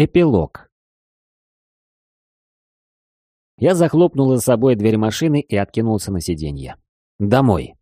Эпилог. Я захлопнул за собой дверь машины и откинулся на сиденье. Домой.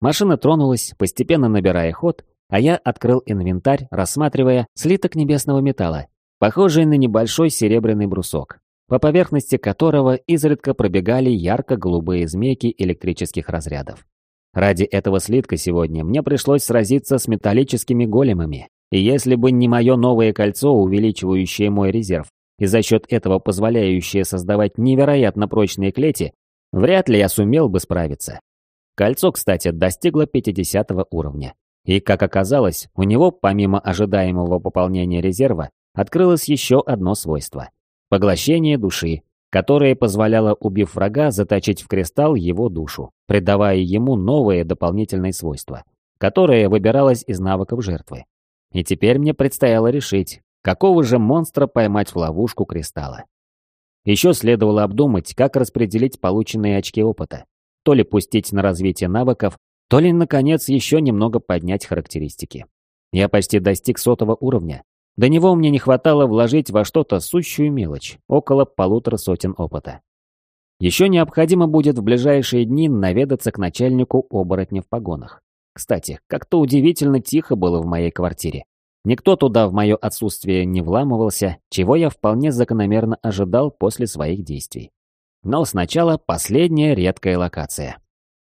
Машина тронулась, постепенно набирая ход, а я открыл инвентарь, рассматривая слиток небесного металла, похожий на небольшой серебряный брусок, по поверхности которого изредка пробегали ярко-голубые змейки электрических разрядов. Ради этого слитка сегодня мне пришлось сразиться с металлическими големами, и если бы не мое новое кольцо, увеличивающее мой резерв, и за счет этого позволяющее создавать невероятно прочные клети, вряд ли я сумел бы справиться. Кольцо, кстати, достигло 50 уровня. И, как оказалось, у него, помимо ожидаемого пополнения резерва, открылось еще одно свойство – поглощение души, которое позволяло, убив врага, заточить в кристалл его душу, придавая ему новые дополнительные свойства, которое выбиралось из навыков жертвы. И теперь мне предстояло решить, какого же монстра поймать в ловушку кристалла. Еще следовало обдумать, как распределить полученные очки опыта. То ли пустить на развитие навыков, то ли, наконец, еще немного поднять характеристики. Я почти достиг сотого уровня. До него мне не хватало вложить во что-то сущую мелочь, около полутора сотен опыта. Еще необходимо будет в ближайшие дни наведаться к начальнику оборотня в погонах. Кстати, как-то удивительно тихо было в моей квартире. Никто туда в мое отсутствие не вламывался, чего я вполне закономерно ожидал после своих действий. Но сначала последняя редкая локация.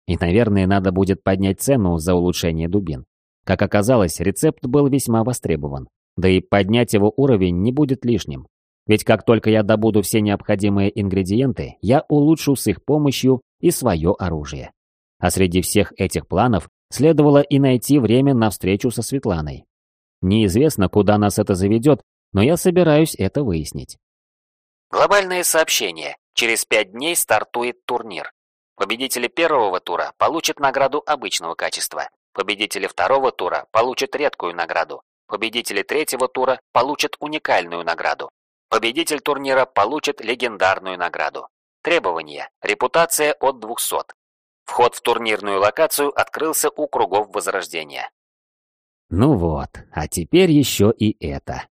И, наверное, надо будет поднять цену за улучшение дубин. Как оказалось, рецепт был весьма востребован. Да и поднять его уровень не будет лишним. Ведь как только я добуду все необходимые ингредиенты, я улучшу с их помощью и свое оружие. А среди всех этих планов Следовало и найти время на встречу со Светланой. Неизвестно, куда нас это заведет, но я собираюсь это выяснить. Глобальное сообщение. Через пять дней стартует турнир. Победители первого тура получат награду обычного качества. Победители второго тура получат редкую награду. Победители третьего тура получат уникальную награду. Победитель турнира получит легендарную награду. Требования. Репутация от 200. Вход в турнирную локацию открылся у кругов Возрождения. Ну вот, а теперь еще и это.